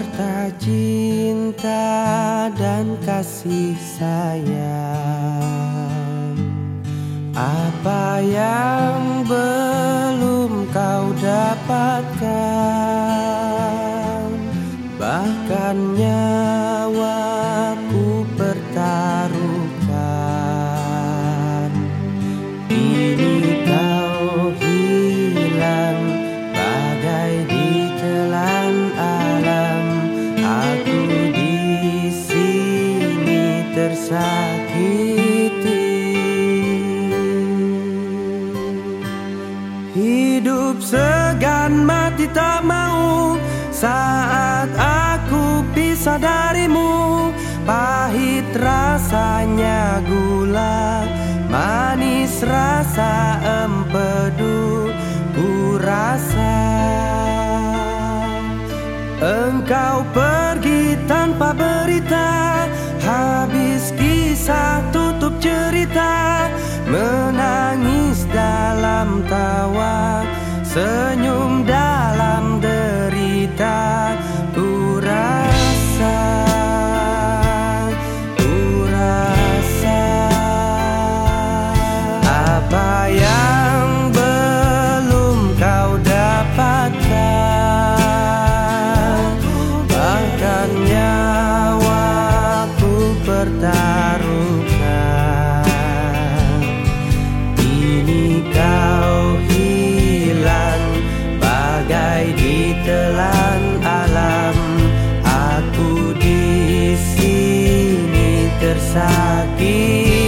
harta cinta dan kasih sayang. Apa yang belum kau dapatkan? Bahkan nyawa tersakiti. Hidup segan mati tak mau. Saat aku pisah darimu Pahit rasanya gula. Manis rasa empedu Ku rasa Engkau pergi tanpa berita quizá tú sini tersakiti